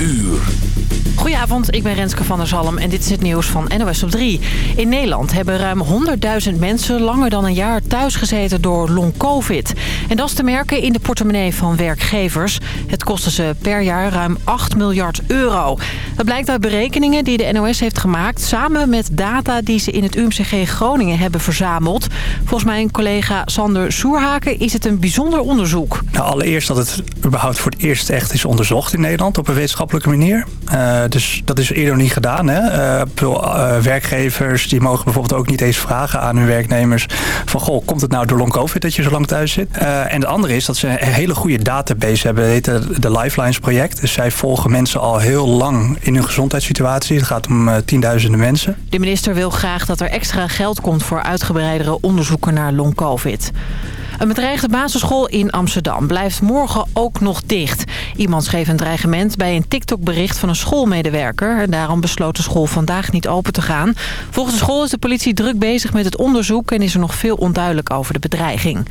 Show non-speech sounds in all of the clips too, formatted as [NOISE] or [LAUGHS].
uur. Goedenavond, ik ben Renske van der Zalm en dit is het nieuws van NOS op 3. In Nederland hebben ruim 100.000 mensen langer dan een jaar thuisgezeten door long-covid. En dat is te merken in de portemonnee van werkgevers. Het kostte ze per jaar ruim 8 miljard euro. Dat blijkt uit berekeningen die de NOS heeft gemaakt... samen met data die ze in het UMCG Groningen hebben verzameld. Volgens mijn collega Sander Soerhaken is het een bijzonder onderzoek. Nou, allereerst dat het überhaupt voor het eerst echt is onderzocht in Nederland op een wetenschappelijke manier. Uh, dus dat is eerder niet gedaan. Hè? Uh, uh, werkgevers die mogen bijvoorbeeld ook niet eens vragen aan hun werknemers van goh, komt het nou door long covid dat je zo lang thuis zit? en de andere is dat ze een hele goede database hebben. Dat heet de Lifelines project. Dus zij volgen mensen al heel lang in hun gezondheidssituatie. Het gaat om tienduizenden mensen. De minister wil graag dat er extra geld komt voor uitgebreidere onderzoeken naar long covid. Een bedreigde basisschool in Amsterdam blijft morgen ook nog dicht. Iemand schreef een dreigement bij een TikTok-bericht van een schoolmedewerker. En daarom besloot de school vandaag niet open te gaan. Volgens de school is de politie druk bezig met het onderzoek... en is er nog veel onduidelijk over de bedreiging.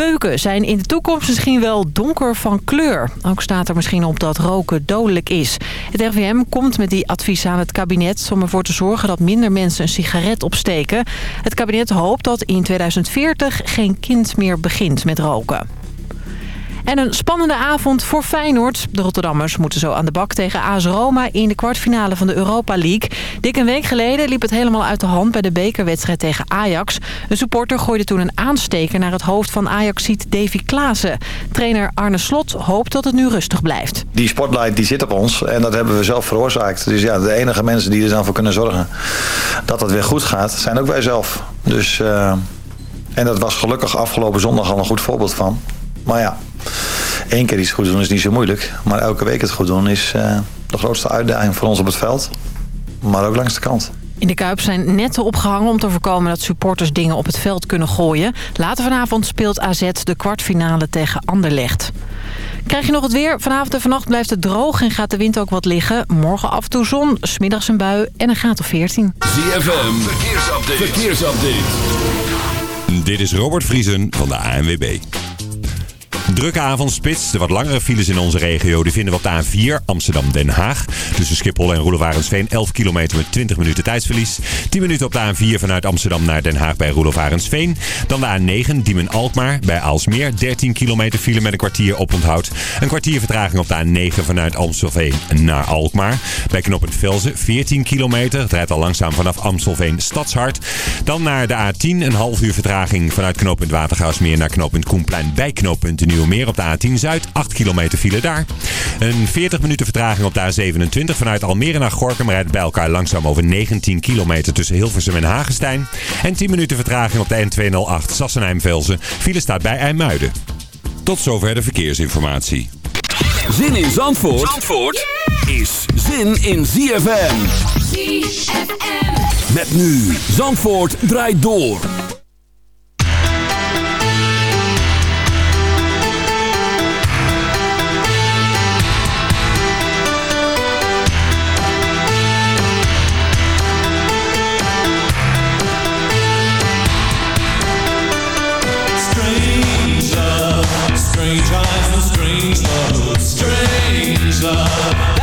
Peuken zijn in de toekomst misschien wel donker van kleur. Ook staat er misschien op dat roken dodelijk is. Het RVM komt met die advies aan het kabinet... om ervoor te zorgen dat minder mensen een sigaret opsteken. Het kabinet hoopt dat in 2040 geen kind meer begint met roken. En een spannende avond voor Feyenoord. De Rotterdammers moeten zo aan de bak tegen AS Roma in de kwartfinale van de Europa League. Dik een week geleden liep het helemaal uit de hand bij de bekerwedstrijd tegen Ajax. Een supporter gooide toen een aansteker naar het hoofd van Ajaxiet Davy Klaassen. Trainer Arne Slot hoopt dat het nu rustig blijft. Die spotlight die zit op ons en dat hebben we zelf veroorzaakt. Dus ja, de enige mensen die er dan voor kunnen zorgen dat het weer goed gaat, zijn ook wij zelf. Dus, uh, en dat was gelukkig afgelopen zondag al een goed voorbeeld van. Maar ja, één keer iets goed doen is niet zo moeilijk. Maar elke week het goed doen is uh, de grootste uitdaging voor ons op het veld. Maar ook langs de kant. In de Kuip zijn netten opgehangen om te voorkomen dat supporters dingen op het veld kunnen gooien. Later vanavond speelt AZ de kwartfinale tegen Anderlecht. Krijg je nog het weer? Vanavond en vannacht blijft het droog en gaat de wind ook wat liggen. Morgen af en toe zon, smiddags een bui en een graad of 14. ZFM, verkeersupdate. verkeersupdate. Dit is Robert Vriesen van de ANWB. Drukke avondspits. De wat langere files in onze regio die vinden we op de A4 Amsterdam-Den Haag. Tussen Schiphol en Roelofarensveen 11 kilometer met 20 minuten tijdsverlies. 10 minuten op de A4 vanuit Amsterdam naar Den Haag bij Roelofarensveen. Dan de A9 Diemen-Alkmaar bij Aalsmeer. 13 kilometer file met een kwartier oponthoud. Een kwartier vertraging op de A9 vanuit Amstelveen naar Alkmaar. Bij knooppunt Velzen 14 kilometer. Het rijdt al langzaam vanaf Amstelveen Stadshart. Dan naar de A10 een half uur vertraging vanuit knooppunt Watergaasmeer naar knooppunt Koenplein bij knooppunt Nieuwmeer op de A10 Zuid. 8 kilometer file daar. Een 40 minuten vertraging op de A27 vanuit Almere naar Gorkum rijdt bij elkaar langzaam over 19 kilometer tussen Hilversum en Hagestein. En 10 minuten vertraging op de N208 Sassenheim-Velzen. File staat bij IJmuiden. Tot zover de verkeersinformatie. Zin in Zandvoort, Zandvoort is zin in ZFM. ZFM. Met nu Zandvoort draait door. Strange eyes and strange love, strange love.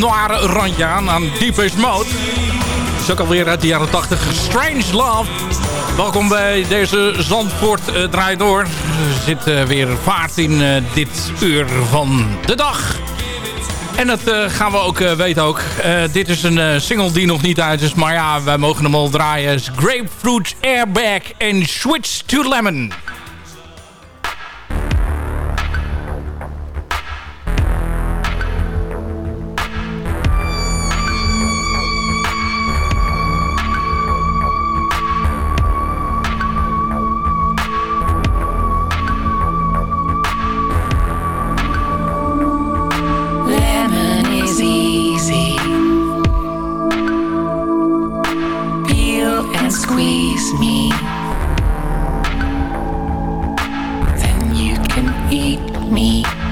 Beetje een pop noir randje aan, aan Deepest Mode. is ook alweer uit de jaren 80. Strange Love. Welkom bij deze Zandvoort uh, Door. Er zit uh, weer vaart in uh, dit uur van de dag. En dat gaan we ook weten ook. dit is een single die nog niet uit is. Maar ja, wij mogen hem al draaien. Grapefruit Airbag en Switch to Lemon. and squeeze me. Then you can eat me.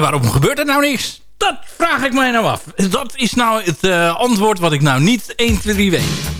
Waarom gebeurt er nou niks? Dat vraag ik mij nou af. Dat is nou het uh, antwoord wat ik nou niet 1, 2, 3 weet.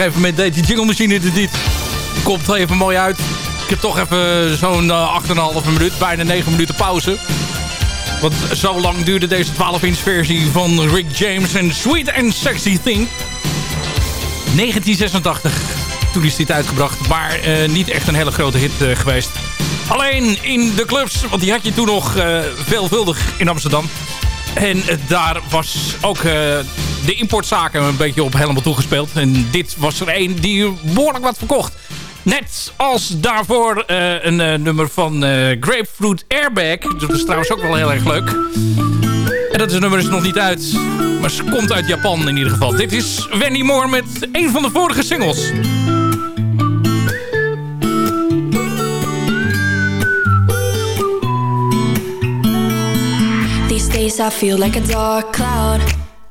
Gegeven moment deed die jingle machine het niet. Komt even mooi uit. Ik heb toch even zo'n eh, 8,5 minuut, bijna 9 minuten pauze. Want zo lang duurde deze 12-inch versie van Rick James en Sweet and Sexy Thing. 1986, toen is dit uitgebracht. Maar eh, niet echt een hele grote hit eh, geweest. Alleen in de clubs, want die had je toen nog eh, veelvuldig in Amsterdam. En eh, daar was ook eh, de importzaken een beetje op helemaal toegespeeld. En dit was er een die behoorlijk wat verkocht. Net als daarvoor eh, een eh, nummer van eh, Grapefruit Airbag. Dat is trouwens ook wel heel erg leuk. En dat is, nummer is nog niet uit. Maar ze komt uit Japan in ieder geval. Dit is Wendy Moore met een van de vorige singles. These days I feel like a dark cloud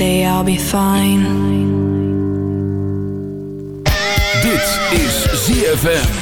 One day I'll be fine. Dit is ZFM.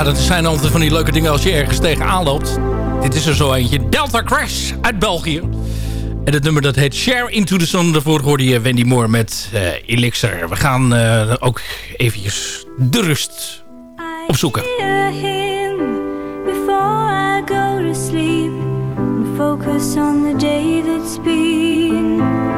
Ja, dat zijn altijd van die leuke dingen als je ergens tegenaan loopt. Dit is er zo eentje. Delta Crash uit België. En het nummer dat heet Share Into the Sun. Daarvoor hoorde je Wendy Moore met eh, Elixir. We gaan eh, ook eventjes de rust opzoeken. focus on the day that's been.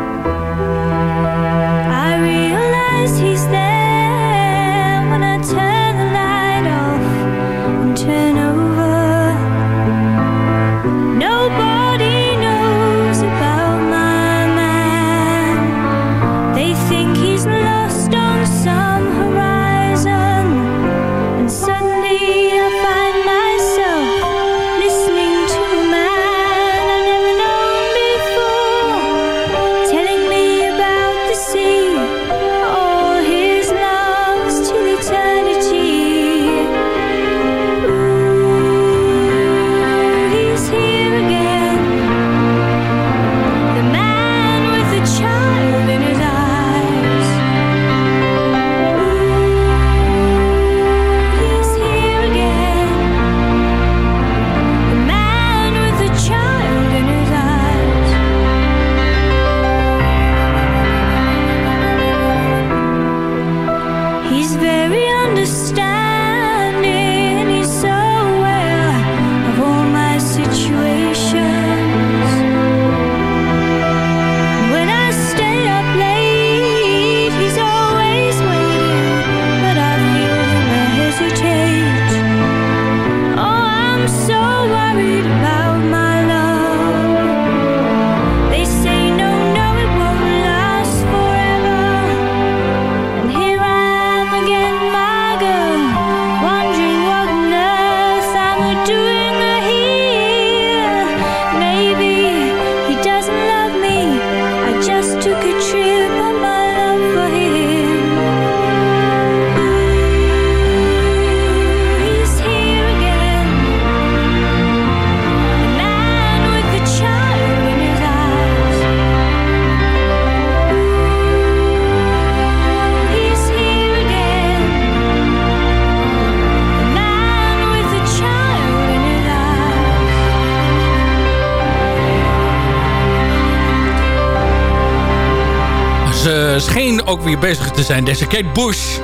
Ook weer bezig te zijn, deze Kate Bush.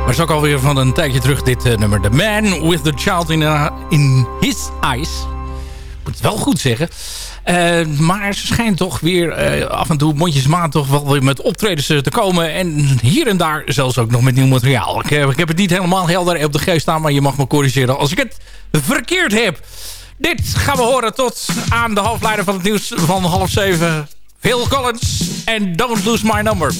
Maar is ook alweer van een tijdje terug dit eh, nummer. The Man with the Child in, in His Eyes. Moet het wel goed zeggen. Eh, maar ze schijnt toch weer eh, af en toe mondjesmaat toch wel weer met optredens te komen. En hier en daar zelfs ook nog met nieuw materiaal. Ik, ik heb het niet helemaal helder op de geest staan, maar je mag me corrigeren als ik het verkeerd heb. Dit gaan we horen tot aan de halfleider van het nieuws van half zeven. Phil Collins en Don't Lose My Number.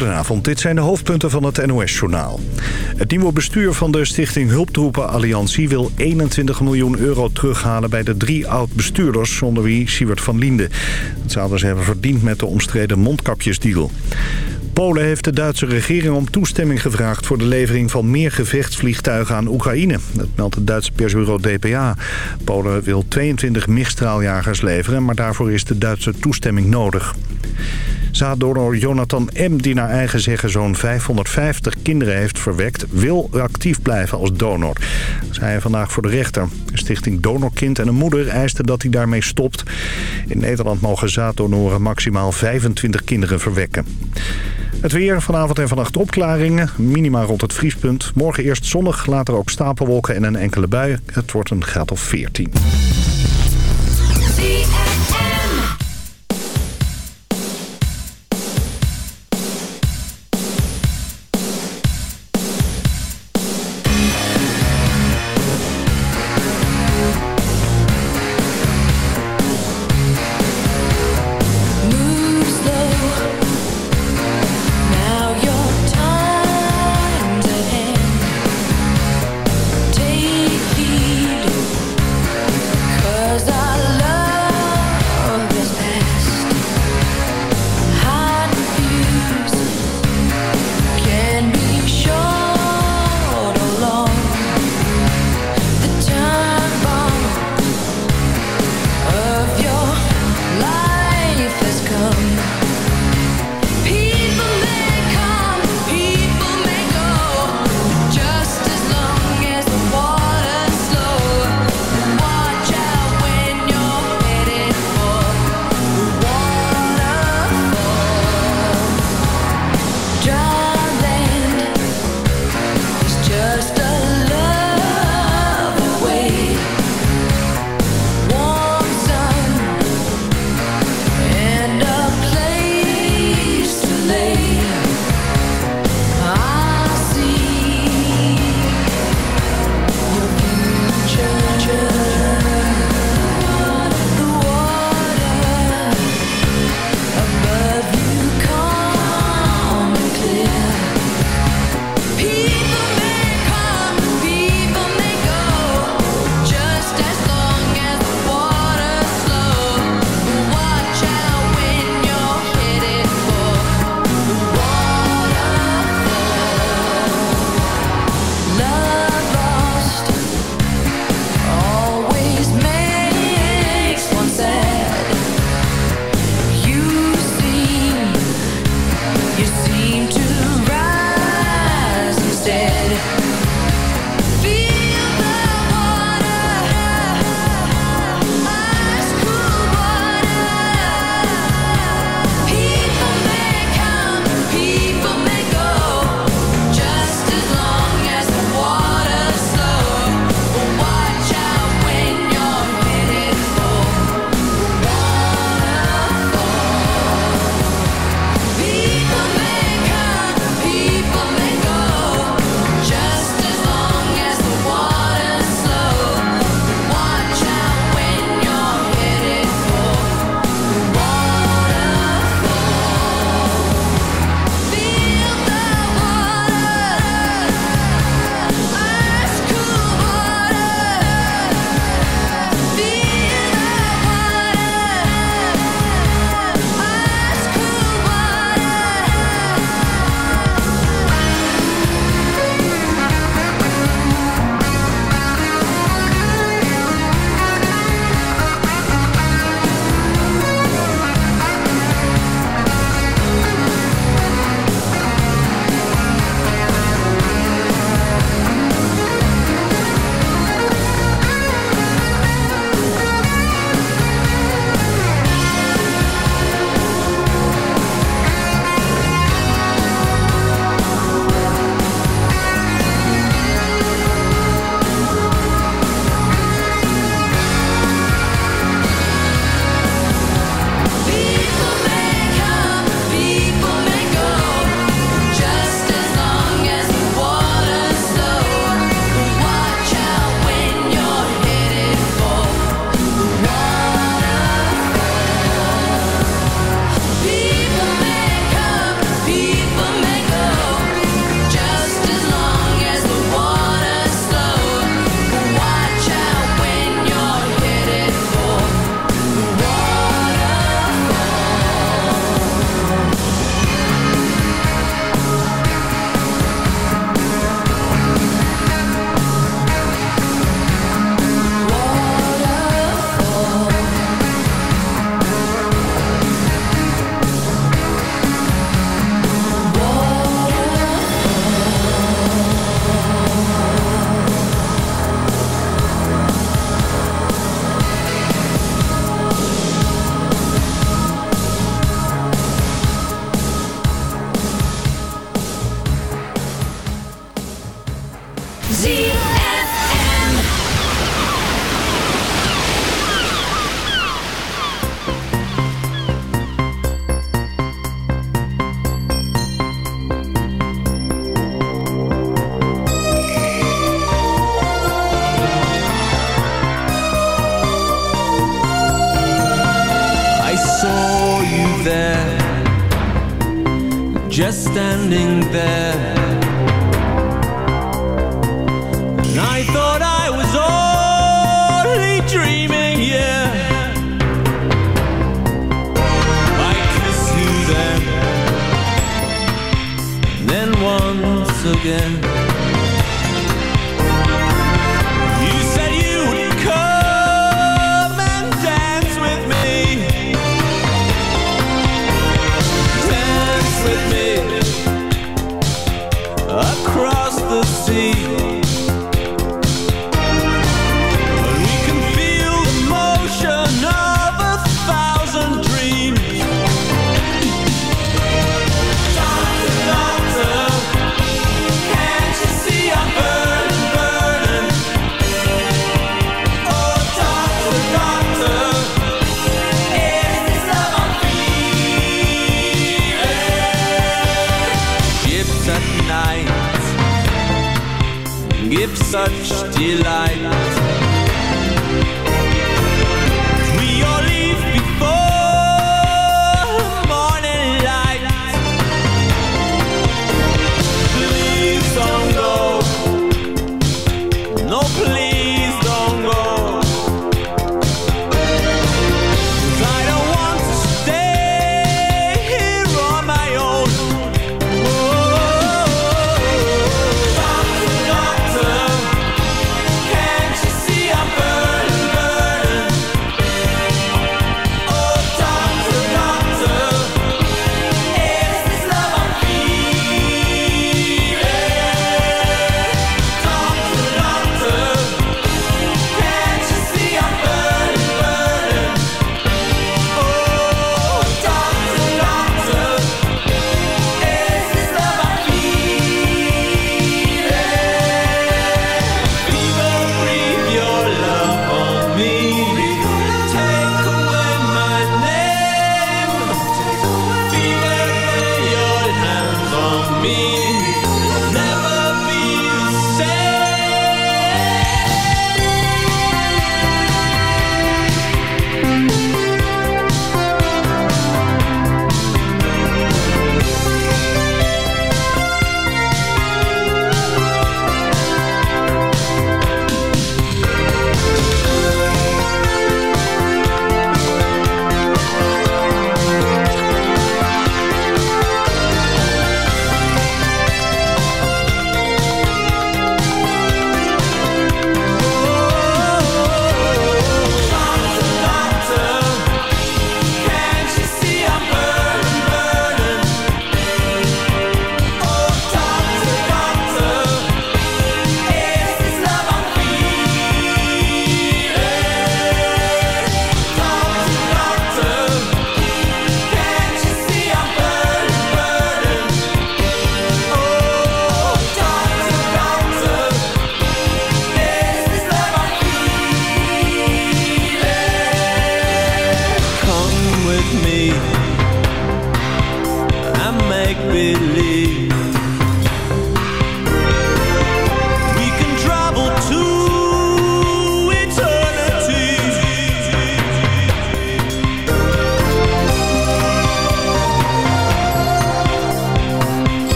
Goedenavond, dit zijn de hoofdpunten van het NOS-journaal. Het nieuwe bestuur van de Stichting Hulptroepen Alliantie... wil 21 miljoen euro terughalen bij de drie oud-bestuurders... onder wie Siewert van Liende. Dat zouden ze hebben verdiend met de omstreden mondkapjesdeal. Polen heeft de Duitse regering om toestemming gevraagd... voor de levering van meer gevechtsvliegtuigen aan Oekraïne. Dat meldt het Duitse persbureau DPA. Polen wil 22 Mistral-jagers leveren... maar daarvoor is de Duitse toestemming nodig. Zaaddonor Jonathan M., die naar eigen zeggen zo'n 550 kinderen heeft verwekt... wil actief blijven als donor. Dat zei hij vandaag voor de rechter. Stichting Donorkind en een moeder eiste dat hij daarmee stopt. In Nederland mogen zaaddonoren maximaal 25 kinderen verwekken. Het weer, vanavond en vannacht opklaringen. Minima rond het vriespunt. Morgen eerst zonnig, later ook stapelwolken en een enkele bui. Het wordt een graad of 14.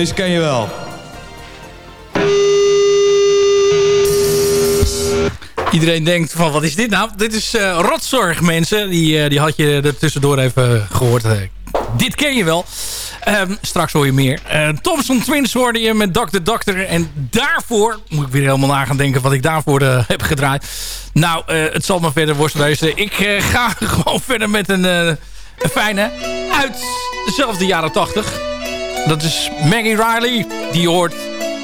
Deze ken je wel. Iedereen denkt van wat is dit nou? Dit is eh, rotzorg mensen. Die, eh, die had je er tussendoor even eh, gehoord. Dit ken je wel. Ehm, straks hoor je meer. Thompson Twins hoorde je met Dr. Dokter En daarvoor moet ik weer helemaal na gaan denken wat ik daarvoor heb gedraaid. Nou, het zal maar verder worstelen. Ik ga [LAUGHS] gewoon verder met een, een fijne uit dezelfde jaren 80. Dat is Maggie Riley. Die hoort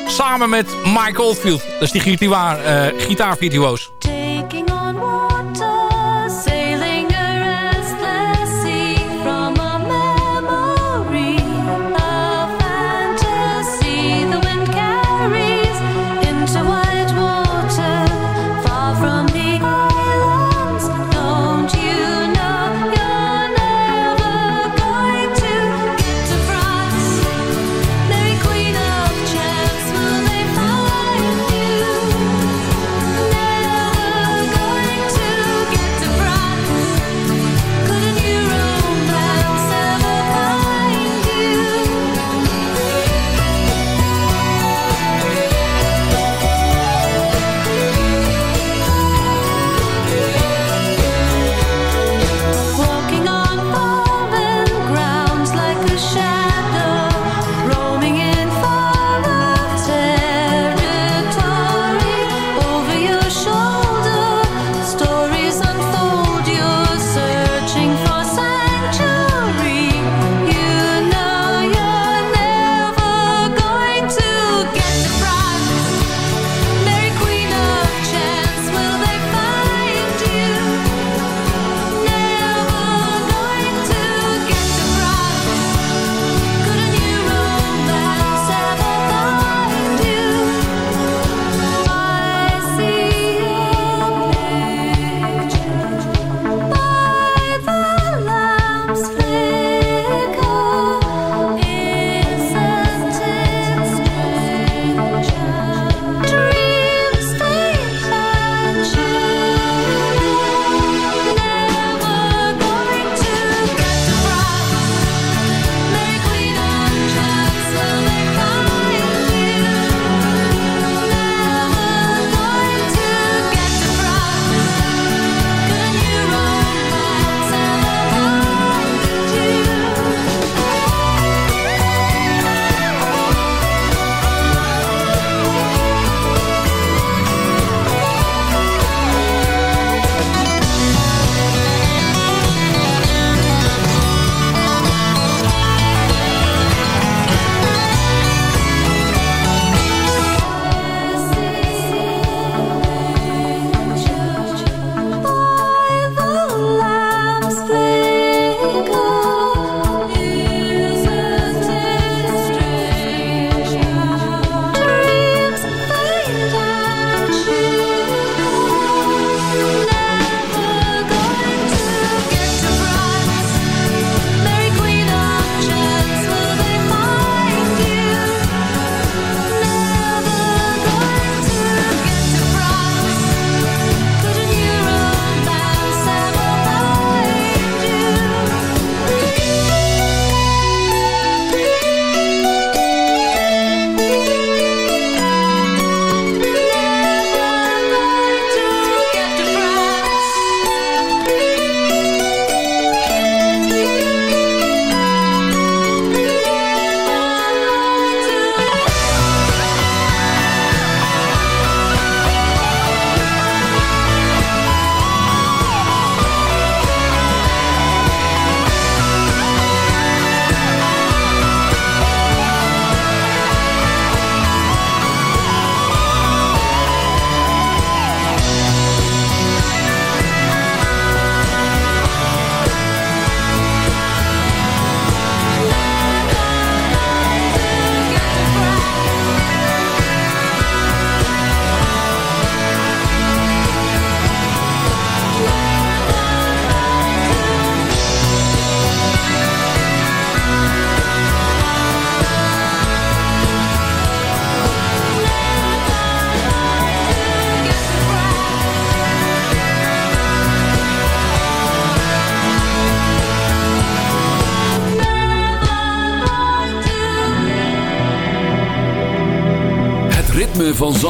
samen met Mike Oldfield. Dat is die gitaar, uh.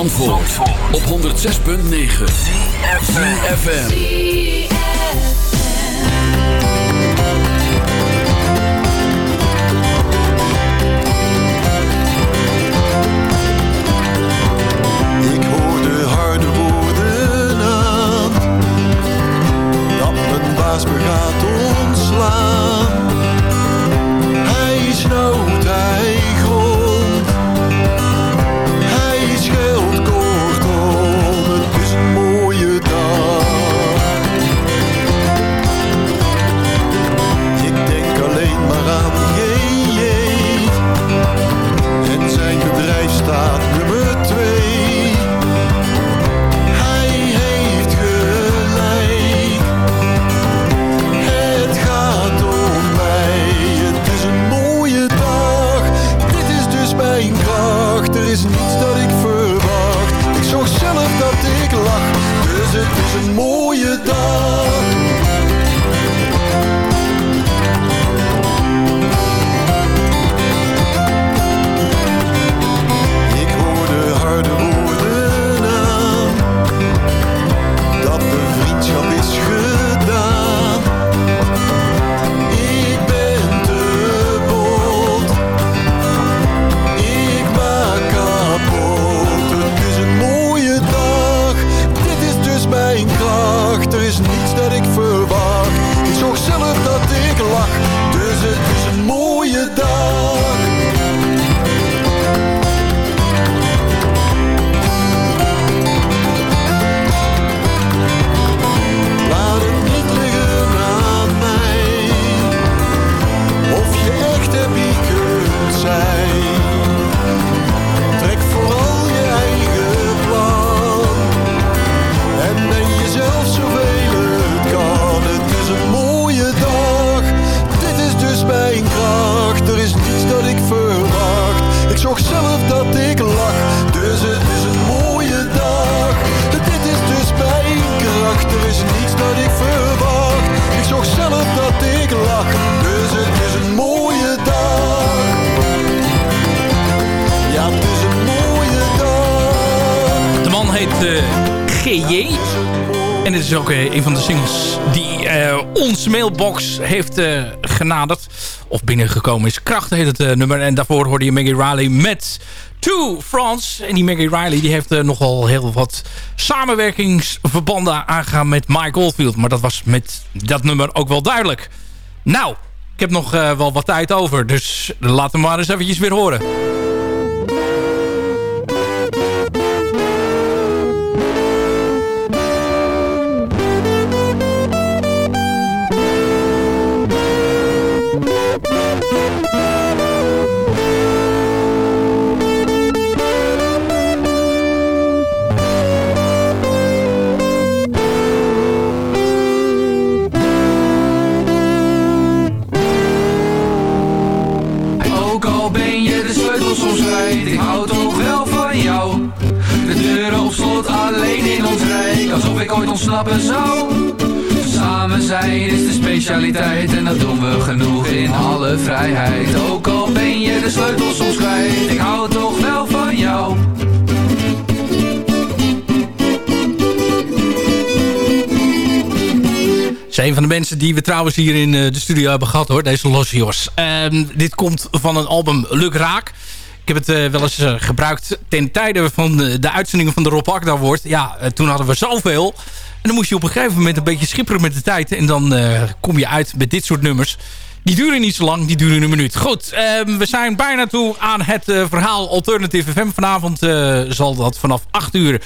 Op 106.9 CFFM genaderd. Of binnengekomen is. Kracht heet het eh, nummer. En daarvoor hoorde je Maggie Riley met To France. En die Maggie Riley die heeft eh, nogal heel wat samenwerkingsverbanden aangegaan met Mike Oldfield. Maar dat was met dat nummer ook wel duidelijk. Nou, ik heb nog eh, wel wat tijd over. Dus laten we maar eens eventjes weer horen. En dat doen we genoeg in alle vrijheid. Ook al ben je de sleutel soms kwijt, ik hou toch wel van jou. is een van de mensen die we trouwens hier in eh, de studio hebben gehad hoor. Deze Los Jos. Ehm, dit komt van een album Luk Raak. Ik heb het eh, wel eens eh, gebruikt ten tijde van de, uitzendingen van de Rob Akda Award. Ja, toen hadden we zoveel. Dan moest je op een gegeven moment een beetje schipperen met de tijd. En dan eh, kom je uit met dit soort nummers. Die duren niet zo lang, die duren een minuut. Goed, ehm, we zijn bijna toe aan het eh, verhaal Alternative FM. Vanavond eh, zal dat vanaf 8 uur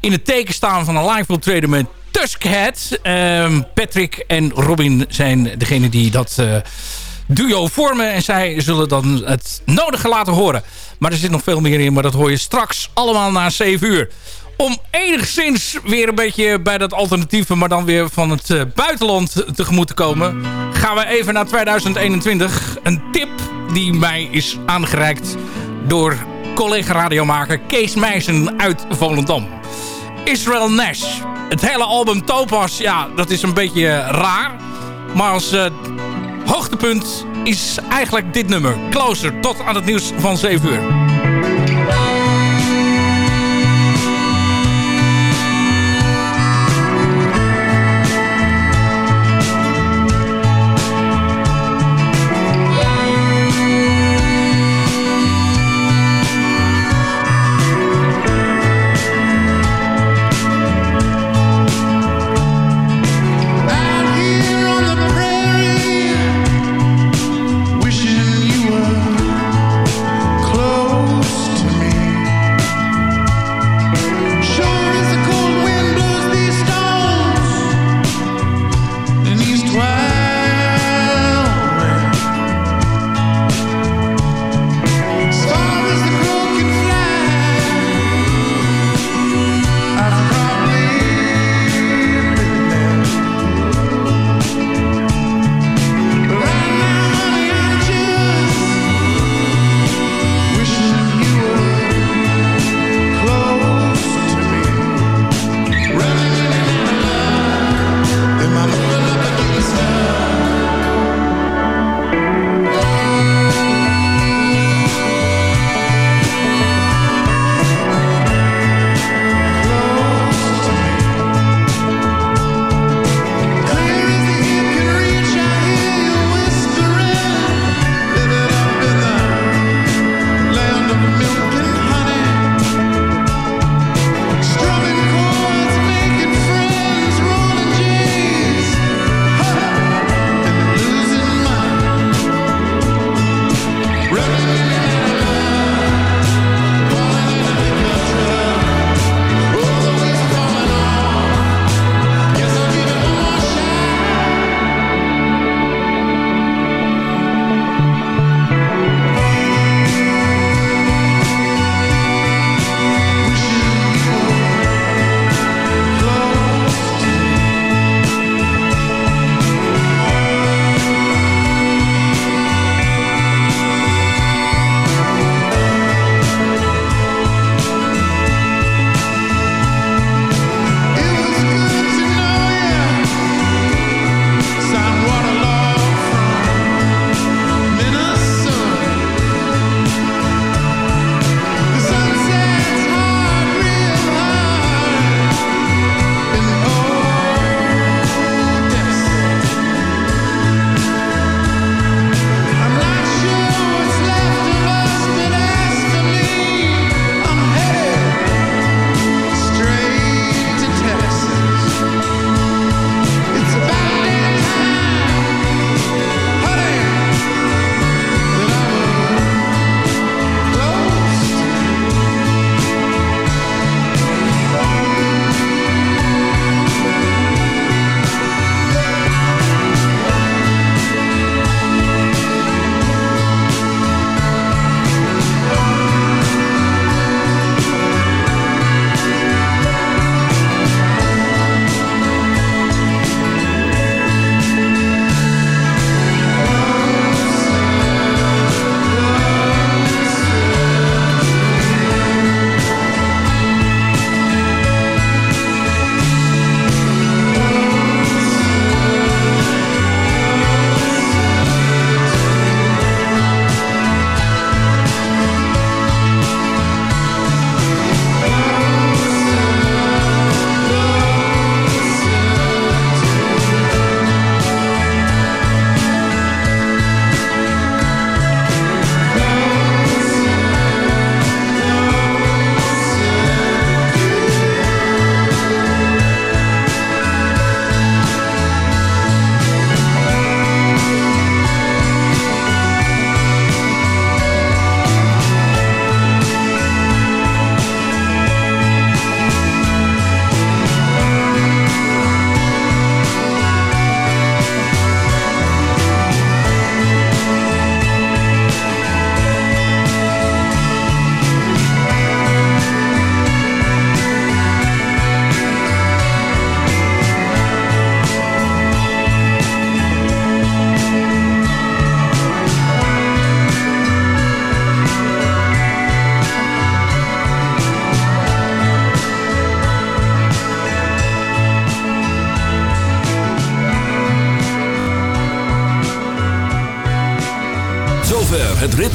in het teken staan van een live optreden met Tuskhead. Ehm, Patrick en Robin zijn degene die dat duo vormen. En zij zullen dan het nodige laten horen. Maar er zit nog veel meer in, maar dat hoor je straks allemaal na 7 uur. Om enigszins weer een beetje bij dat alternatieve, maar dan weer van het eh, buitenland tegemoet te komen, gaan we even naar 2021. Een tip die mij is aangereikt door collega-radiomaker Kees Meijsen uit Volendam. Israel Nash. Het hele album Topaz, ja, dat is een beetje raar. Maar als eh, hoogtepunt is eigenlijk dit nummer. Closer, tot aan het nieuws van 7 uur.